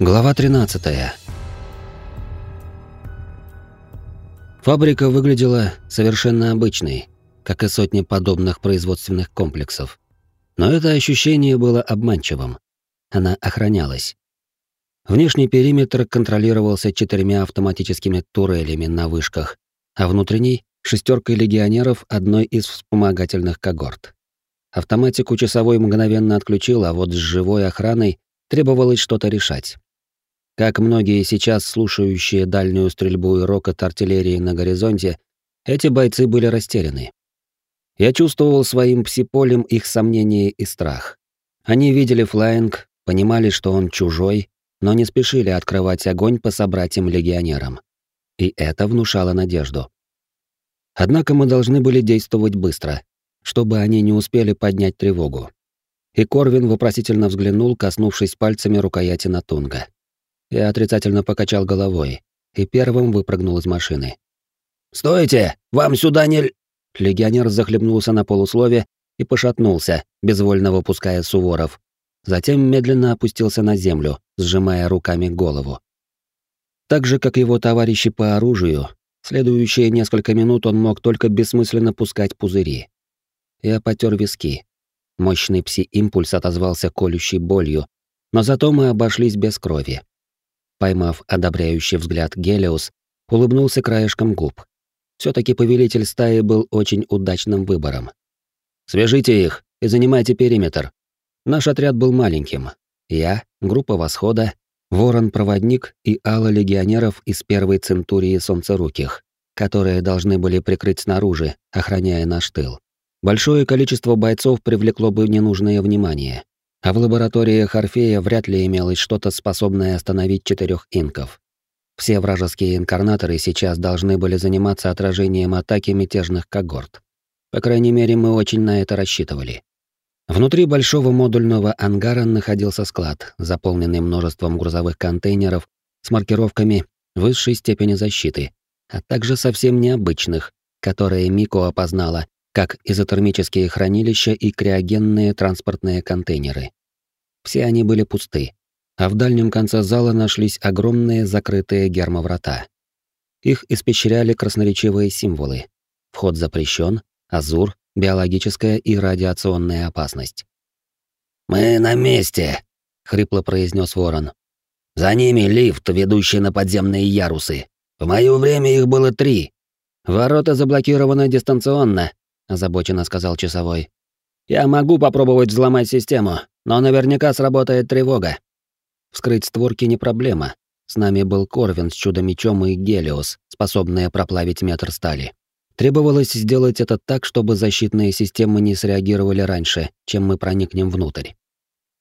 Глава 13. Фабрика выглядела совершенно обычной, как и сотни подобных производственных комплексов. Но это ощущение было обманчивым. Она охранялась. Внешний периметр контролировался четырьмя автоматическими турелями на вышках, а внутренний — шестеркой легионеров одной из вспомогательных когорт. Автоматику часовой мгновенно отключил, а вот с живой охраной требовалось что-то решать. Как многие сейчас слушающие дальнюю стрельбу и рокот артиллерии на горизонте, эти бойцы были растеряны. Я чувствовал своим псиполем их сомнения и страх. Они видели флайинг, понимали, что он чужой, но не спешили открывать огонь по собратьям-легионерам. И это внушало надежду. Однако мы должны были действовать быстро, чтобы они не успели поднять тревогу. И Корвин вопросительно взглянул, коснувшись пальцами рукояти Натунга. Я отрицательно покачал головой и первым выпрыгнул из машины. «Стойте! Вам сюда не...» Легионер захлебнулся на полуслове и пошатнулся, безвольно выпуская Суворов. Затем медленно опустился на землю, сжимая руками голову. Так же, как его товарищи по оружию, следующие несколько минут он мог только бессмысленно пускать пузыри. Я потер виски. Мощный пси-импульс отозвался колющей болью, но зато мы обошлись без крови. Поймав одобряющий взгляд Гелиус, улыбнулся краешком губ. все таки повелитель стаи был очень удачным выбором. «Свяжите их и занимайте периметр». Наш отряд был маленьким. Я, группа Восхода, Ворон-проводник и Алла легионеров из первой центурии Солнцеруких, которые должны были прикрыть снаружи, охраняя наш тыл. Большое количество бойцов привлекло бы ненужное внимание, а в лабораториях Орфея вряд ли имелось что-то способное остановить четырех инков. Все вражеские инкарнаторы сейчас должны были заниматься отражением атаки мятежных когорт. По крайней мере, мы очень на это рассчитывали. Внутри большого модульного ангара находился склад, заполненный множеством грузовых контейнеров с маркировками высшей степени защиты, а также совсем необычных, которые Мико опознала как изотермические хранилища и криогенные транспортные контейнеры. Все они были пусты, а в дальнем конце зала нашлись огромные закрытые гермоврата. Их испещряли красноречивые символы. Вход запрещен, азур, биологическая и радиационная опасность. «Мы на месте», — хрипло произнес Ворон. «За ними лифт, ведущий на подземные ярусы. В моё время их было три. Ворота заблокированы дистанционно, озабоченно сказал часовой. Я могу попробовать взломать систему, но наверняка сработает тревога. Вскрыть створки не проблема. С нами был Корвин с чудо-мечом и Гелиос, способные проплавить метр стали. Требовалось сделать это так, чтобы защитные системы не среагировали раньше, чем мы проникнем внутрь.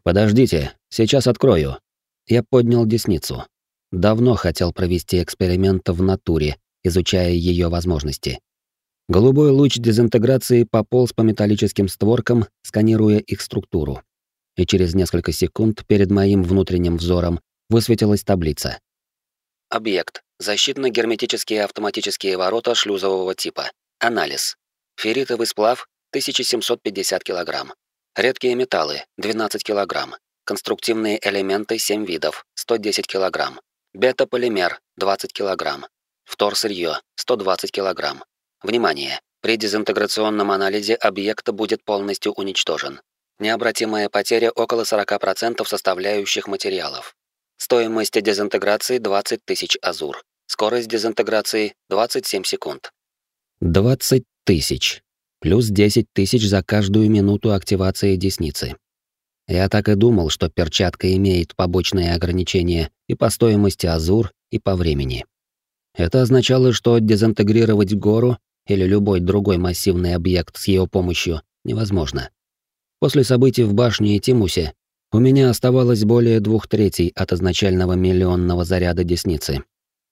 Подождите, сейчас открою. Я поднял десницу. Давно хотел провести эксперимент в натуре, изучая ее возможности. Голубой луч дезинтеграции пополз по металлическим створкам, сканируя их структуру. И через несколько секунд перед моим внутренним взором высветилась таблица. Объект. Защитно-герметические автоматические ворота шлюзового типа. Анализ. Ферритовый сплав 1750 кг. Редкие металлы 12 кг. Конструктивные элементы 7 видов 110 кг. Бета-полимер 20 кг. Вторсырье 120 кг. Внимание! При дезинтеграционном анализе объект будет полностью уничтожен. Необратимая потеря около 40% составляющих материалов. Стоимость дезинтеграции 20 тысяч азур. Скорость дезинтеграции 27 секунд. 20 тысяч. Плюс 10 тысяч за каждую минуту активации десницы. Я так и думал, что перчатка имеет побочные ограничения и по стоимости азур, и по времени. Это означало, что дезинтегрировать гору или любой другой массивный объект с ее помощью невозможно. После событий в башне и Тимусе у меня оставалось более двух третей от изначального миллионного заряда десницы.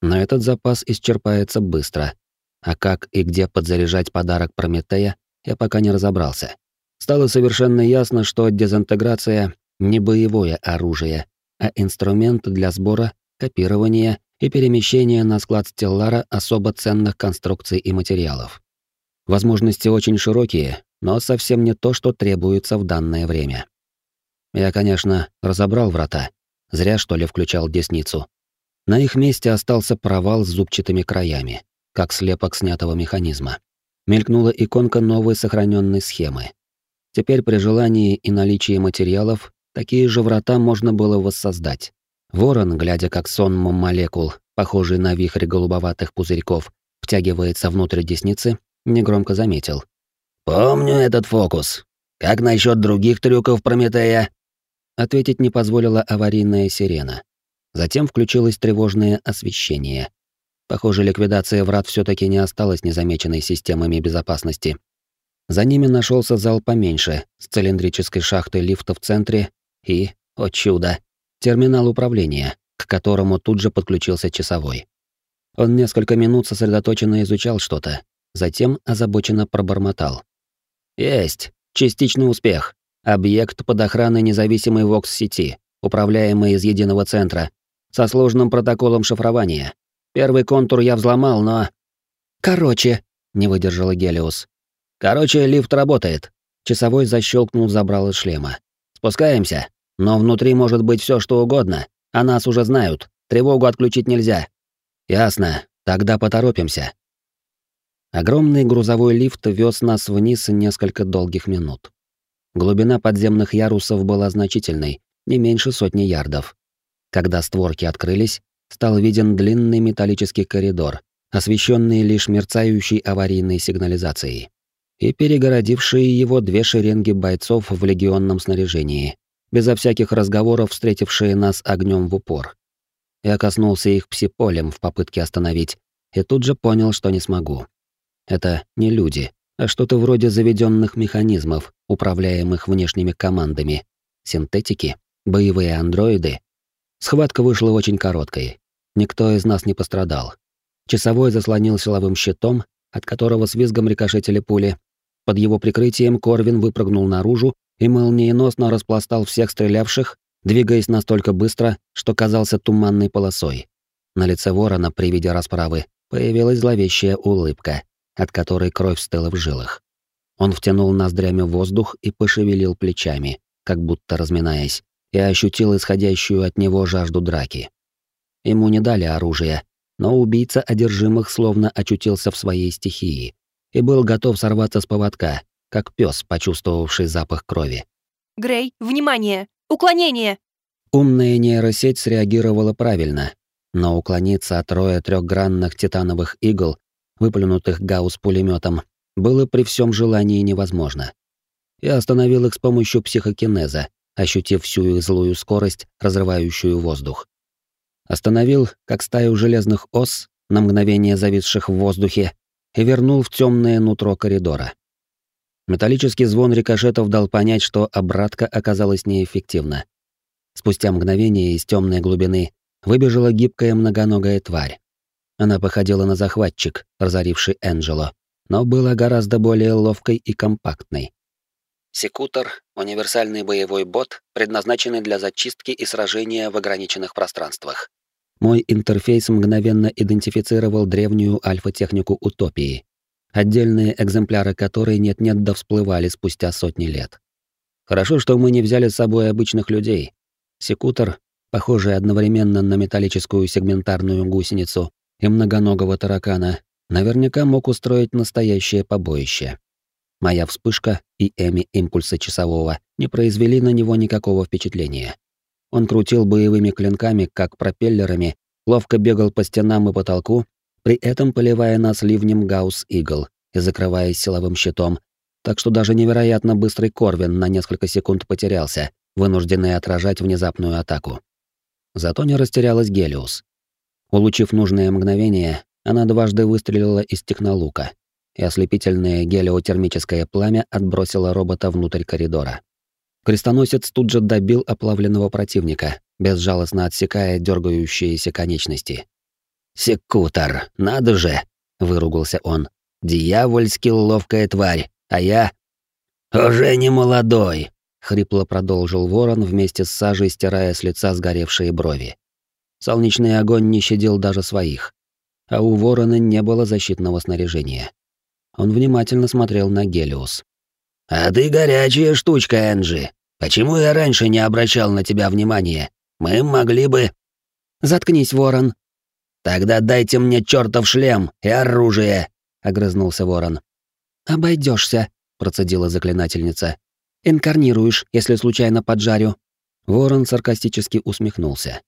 Но этот запас исчерпается быстро. А как и где подзаряжать подарок Прометея, я пока не разобрался. Стало совершенно ясно, что дезинтеграция — не боевое оружие, а инструмент для сбора, копирования и перемещение на склад Стеллара особо ценных конструкций и материалов. Возможности очень широкие, но совсем не то, что требуется в данное время. Я, конечно, разобрал врата, Зря, что ли, включал десницу. На их месте остался провал с зубчатыми краями, как слепок снятого механизма. Мелькнула иконка новой сохраненной схемы. Теперь при желании и наличии материалов такие же врата можно было воссоздать. Ворон, глядя как сон молекул, похожий на вихрь голубоватых пузырьков, втягивается внутрь десницы, негромко заметил. «Помню этот фокус. Как насчет других трюков Прометея?» Ответить не позволила аварийная сирена. Затем включилось тревожное освещение. Похоже, ликвидация врат все таки не осталась незамеченной системами безопасности. За ними нашелся зал поменьше, с цилиндрической шахтой лифта в центре и, о чудо, терминал управления, к которому тут же подключился часовой. Он несколько минут сосредоточенно изучал что-то, затем озабоченно пробормотал. «Есть. Частичный успех. Объект под охраной независимой ВОКС-сети, управляемый из единого центра, со сложным протоколом шифрования. Первый контур я взломал, но... Короче, не выдержала Гелиус. Короче, лифт работает. Часовой защелкнул забрал из шлема. Спускаемся, но внутри может быть все что угодно, а нас уже знают. Тревогу отключить нельзя. Ясно. Тогда поторопимся. Огромный грузовой лифт вез нас вниз несколько долгих минут. Глубина подземных ярусов была значительной, не меньше сотни ярдов. Когда створки открылись, стал виден длинный металлический коридор, освещенный лишь мерцающей аварийной сигнализацией, и перегородившие его две шеренги бойцов в легионном снаряжении, безо всяких разговоров встретившие нас огнем в упор. Я коснулся их псиполем в попытке остановить, и тут же понял, что не смогу. Это не люди, а что-то вроде заведенных механизмов, управляемых внешними командами. Синтетики, боевые андроиды. Схватка вышла очень короткой. Никто из нас не пострадал. Часовой заслонил силовым щитом, от которого с визгом рикошетили пули. Под его прикрытием Корвин выпрыгнул наружу и молниеносно распластал всех стрелявших, двигаясь настолько быстро, что казался туманной полосой. На лице ворона при виде расправы появилась зловещая улыбка от которой кровь стыла в жилах. Он втянул ноздрями воздух и пошевелил плечами, как будто разминаясь, и ощутил исходящую от него жажду драки. Ему не дали оружия, но убийца одержимых словно очутился в своей стихии и был готов сорваться с поводка, как пес, почувствовавший запах крови. «Грей, внимание! Уклонение!» Умная нейросеть среагировала правильно, но уклониться от роя трехгранных титановых игл выплюнутых гаусс пулеметом, было при всем желании невозможно. Я остановил их с помощью психокинеза, ощутив всю их злую скорость, разрывающую воздух. Остановил, как стаю железных ос, на мгновение зависших в воздухе, и вернул в темное нутро коридора. Металлический звон рикошетов дал понять, что обратка оказалась неэффективна. Спустя мгновение из темной глубины выбежала гибкая многоногая тварь. Она походила на захватчик, разоривший Энджело, но была гораздо более ловкой и компактной. Секутор — универсальный боевой бот, предназначенный для зачистки и сражения в ограниченных пространствах. Мой интерфейс мгновенно идентифицировал древнюю альфа-технику утопии, отдельные экземпляры которой нет-нет да всплывали спустя сотни лет. Хорошо, что мы не взяли с собой обычных людей. Секутор, похожий одновременно на металлическую сегментарную гусеницу и многоногого таракана, наверняка мог устроить настоящее побоище. Моя вспышка и эми импульса часового не произвели на него никакого впечатления. Он крутил боевыми клинками, как пропеллерами, ловко бегал по стенам и потолку, при этом поливая нас ливнем гаусс-игл и закрываясь силовым щитом, так что даже невероятно быстрый Корвин на несколько секунд потерялся, вынужденный отражать внезапную атаку. Зато не растерялась Гелиус. Улучив нужное мгновение, она дважды выстрелила из технолука, и ослепительное гелиотермическое пламя отбросило робота внутрь коридора. Крестоносец тут же добил оплавленного противника, безжалостно отсекая дергающиеся конечности. «Секутор, надо же!» — выругался он. «Дьявольски ловкая тварь, а я...» «Уже не молодой!» — хрипло продолжил ворон вместе с сажей, стирая с лица сгоревшие брови. Солнечный огонь не щадил даже своих. А у ворона не было защитного снаряжения. Он внимательно смотрел на Гелиус. «А ты горячая штучка, Энджи. Почему я раньше не обращал на тебя внимания? Мы могли бы...» «Заткнись, ворон!» «Тогда дайте мне чертов шлем и оружие!» — огрызнулся ворон. Обойдешься, процедила заклинательница. «Инкарнируешь, если случайно поджарю». Ворон саркастически усмехнулся.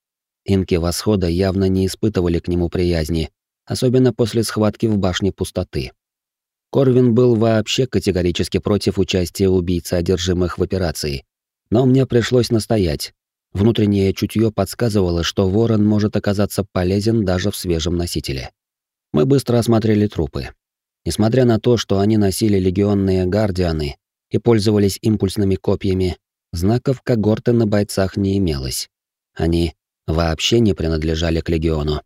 Инки Восхода явно не испытывали к нему приязни, особенно после схватки в башне пустоты. Корвин был вообще категорически против участия убийцы одержимых в операции. Но мне пришлось настоять. Внутреннее чутье подсказывало, что ворон может оказаться полезен даже в свежем носителе. Мы быстро осмотрели трупы. Несмотря на то, что они носили легионные гардианы и пользовались импульсными копьями, знаков когорты на бойцах не имелось. Они вообще не принадлежали к легиону.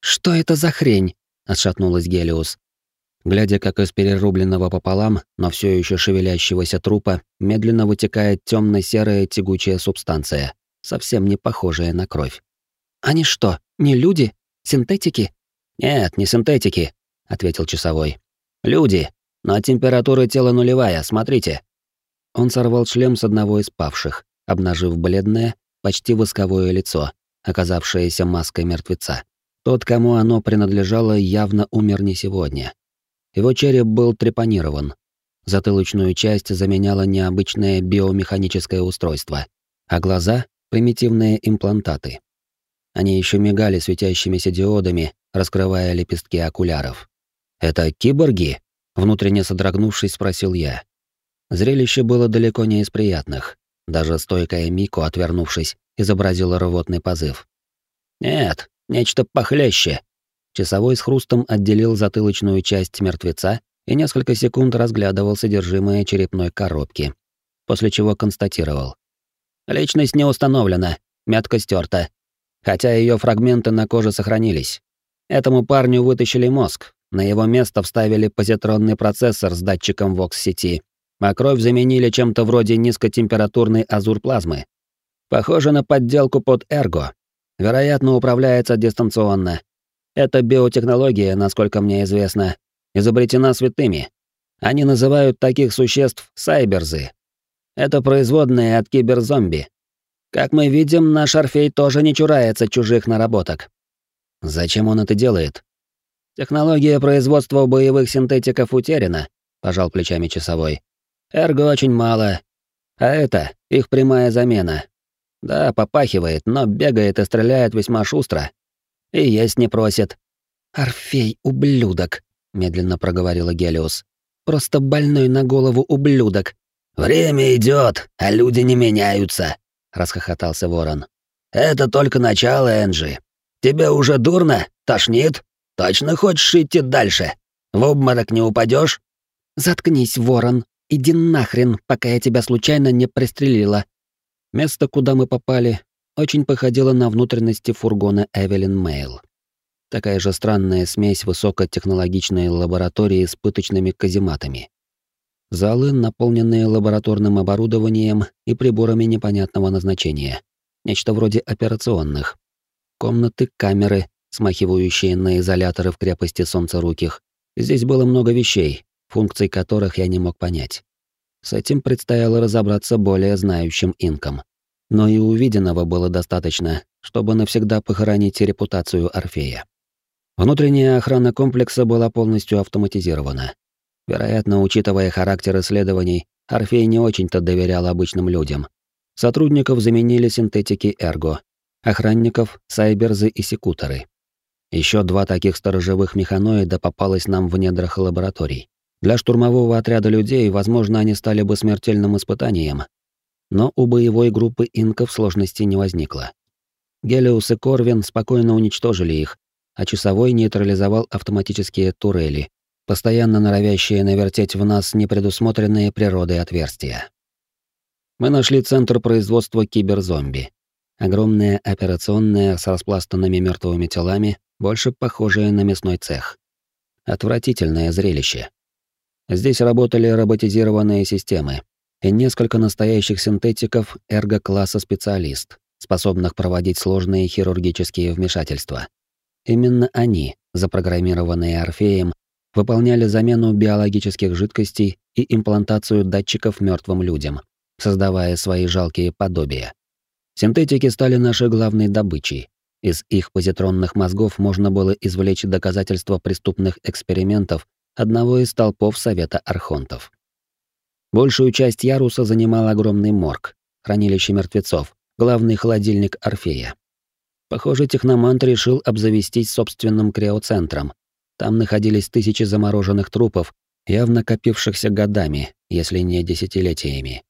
«Что это за хрень?» — отшатнулась Гелиус. Глядя, как из перерубленного пополам, но все еще шевелящегося трупа, медленно вытекает темно серая тягучая субстанция, совсем не похожая на кровь. «Они что, не люди? Синтетики?» «Нет, не синтетики», — ответил часовой. «Люди, но температура тела нулевая, смотрите». Он сорвал шлем с одного из павших, обнажив бледное, почти восковое лицо, оказавшееся маской мертвеца. Тот, кому оно принадлежало, явно умер не сегодня. Его череп был трепанирован. Затылочную часть заменяло необычное биомеханическое устройство, а глаза — примитивные имплантаты. Они еще мигали светящимися диодами, раскрывая лепестки окуляров. «Это киборги?» — внутренне содрогнувшись, спросил я. Зрелище было далеко не из приятных. Даже стойкая Мико, отвернувшись, изобразила рвотный позыв. «Нет, нечто похлеще», Часовой с хрустом отделил затылочную часть мертвеца и несколько секунд разглядывал содержимое черепной коробки, после чего констатировал. «Личность не установлена, метка стерта, хотя ее фрагменты на коже сохранились. Этому парню вытащили мозг, на его место вставили позитронный процессор с датчиком ВОКС-сети, а кровь заменили чем-то вроде низкотемпературной азур-плазмы. Похоже на подделку под Эрго. Вероятно, управляется дистанционно, эта биотехнология, насколько мне известно, изобретена святыми. Они называют таких существ сайберзы. Это производные от киберзомби. Как мы видим, наш Орфей тоже не чурается чужих наработок. Зачем он это делает? Технология производства боевых синтетиков утеряна, пожал плечами часовой. Эрго очень мало. А это их прямая замена. Да, попахивает, но бегает и стреляет весьма шустро. И есть не просит. «Орфей, ублюдок», — медленно проговорила Гелиос. «Просто больной на голову ублюдок». «Время идет, а люди не меняются», — расхохотался Ворон. «Это только начало, Энджи. Тебе уже дурно? Тошнит? Точно хочешь идти дальше? В обморок не упадешь? «Заткнись, Ворон. Иди нахрен, пока я тебя случайно не пристрелила». Место, куда мы попали, очень походила на внутренности фургона Эвелин Мейл. Такая же странная смесь высокотехнологичной лаборатории с пыточными казематами. Залы, наполненные лабораторным оборудованием и приборами непонятного назначения. Нечто вроде операционных. Комнаты, камеры, смахивающие на изоляторы в крепости Солнцеруких. Здесь было много вещей, функций которых я не мог понять. С этим предстояло разобраться более знающим инкам но и увиденного было достаточно, чтобы навсегда похоронить репутацию Орфея. Внутренняя охрана комплекса была полностью автоматизирована. Вероятно, учитывая характер исследований, Орфей не очень-то доверял обычным людям. Сотрудников заменили синтетики Эрго, охранников — сайберзы и секуторы. Еще два таких сторожевых механоида попалось нам в недрах лабораторий. Для штурмового отряда людей, возможно, они стали бы смертельным испытанием, но у боевой группы инков сложности не возникло. Гелиус и Корвин спокойно уничтожили их, а часовой нейтрализовал автоматические турели, постоянно норовящие навертеть в нас непредусмотренные природой отверстия. Мы нашли центр производства киберзомби. Огромная операционная с распластанными мертвыми телами, больше похожая на мясной цех. Отвратительное зрелище. Здесь работали роботизированные системы, и несколько настоящих синтетиков эрго-класса специалист, способных проводить сложные хирургические вмешательства. Именно они, запрограммированные Орфеем, выполняли замену биологических жидкостей и имплантацию датчиков мертвым людям, создавая свои жалкие подобия. Синтетики стали нашей главной добычей. Из их позитронных мозгов можно было извлечь доказательства преступных экспериментов одного из толпов Совета Архонтов. Большую часть яруса занимал огромный морг, хранилище мертвецов, главный холодильник Орфея. Похоже, техномант решил обзавестись собственным криоцентром. Там находились тысячи замороженных трупов, явно копившихся годами, если не десятилетиями.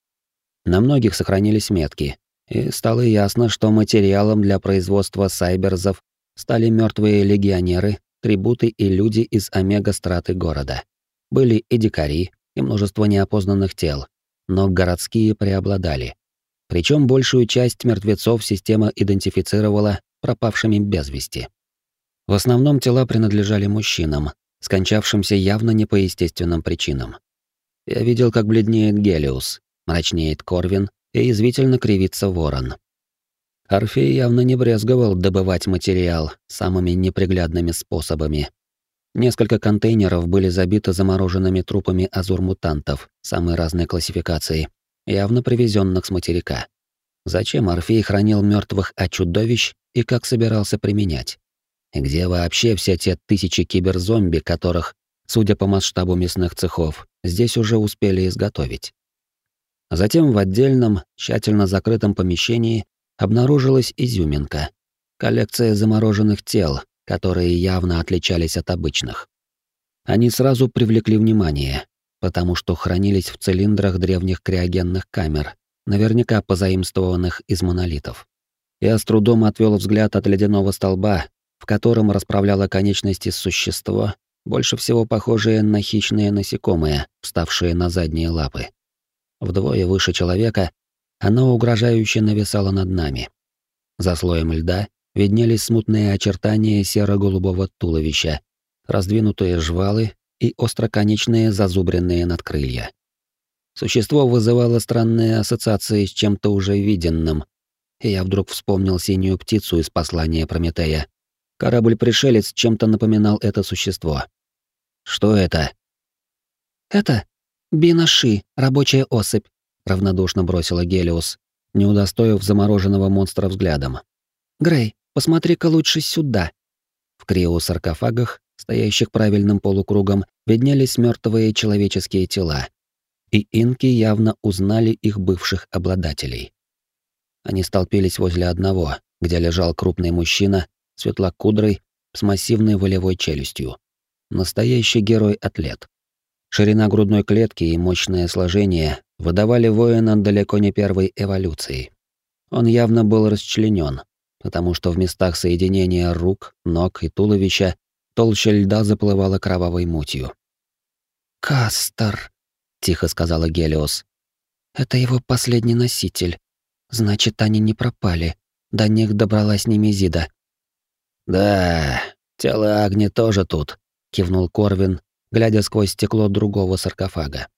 На многих сохранились метки, и стало ясно, что материалом для производства сайберзов стали мертвые легионеры, трибуты и люди из омега-страты города. Были и дикари, и множество неопознанных тел, но городские преобладали. Причем большую часть мертвецов система идентифицировала пропавшими без вести. В основном тела принадлежали мужчинам, скончавшимся явно не по естественным причинам. Я видел, как бледнеет Гелиус, мрачнеет Корвин и извительно кривится Ворон. Орфей явно не брезговал добывать материал самыми неприглядными способами. Несколько контейнеров были забиты замороженными трупами азур-мутантов самой разной классификации, явно привезенных с материка. Зачем Орфей хранил мертвых от чудовищ и как собирался применять? Где вообще все те тысячи киберзомби, которых, судя по масштабу мясных цехов, здесь уже успели изготовить? Затем в отдельном, тщательно закрытом помещении обнаружилась изюминка. Коллекция замороженных тел, которые явно отличались от обычных. Они сразу привлекли внимание, потому что хранились в цилиндрах древних криогенных камер, наверняка позаимствованных из монолитов. Я с трудом отвел взгляд от ледяного столба, в котором расправляло конечности существо, больше всего похожее на хищные насекомые, вставшие на задние лапы. Вдвое выше человека, оно угрожающе нависало над нами. За слоем льда виднелись смутные очертания серо-голубого туловища, раздвинутые жвалы и остроконечные зазубренные надкрылья. Существо вызывало странные ассоциации с чем-то уже виденным, и я вдруг вспомнил синюю птицу из послания Прометея. Корабль-пришелец чем-то напоминал это существо. Что это? Это бинаши, рабочая особь, равнодушно бросила Гелиус, не удостоив замороженного монстра взглядом. Грей, посмотри-ка лучше сюда. В криосаркофагах, стоящих правильным полукругом, виднелись мертвые человеческие тела, и инки явно узнали их бывших обладателей. Они столпились возле одного, где лежал крупный мужчина, светлокудрый, с массивной волевой челюстью. Настоящий герой-атлет. Ширина грудной клетки и мощное сложение выдавали воина далеко не первой эволюции. Он явно был расчленен, потому что в местах соединения рук, ног и туловища толща льда заплывала кровавой мутью. «Кастер», тихо сказала Гелиос. Это его последний носитель. Значит, они не пропали. До них добралась Немезида. Да, тело Агни тоже тут, кивнул Корвин, глядя сквозь стекло другого саркофага.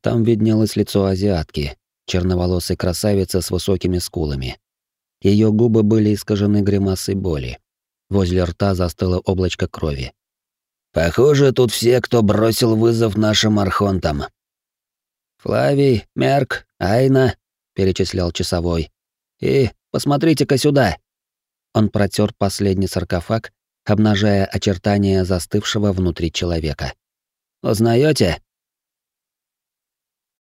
Там виднелось лицо азиатки, черноволосой красавицы с высокими скулами. Ее губы были искажены гримасой боли. Возле рта застыло облачко крови. Похоже, тут все, кто бросил вызов нашим архонтам. «Флавий, Мерк, Айна», — перечислял часовой. «И посмотрите-ка сюда». Он протер последний саркофаг, обнажая очертания застывшего внутри человека. «Узнаете?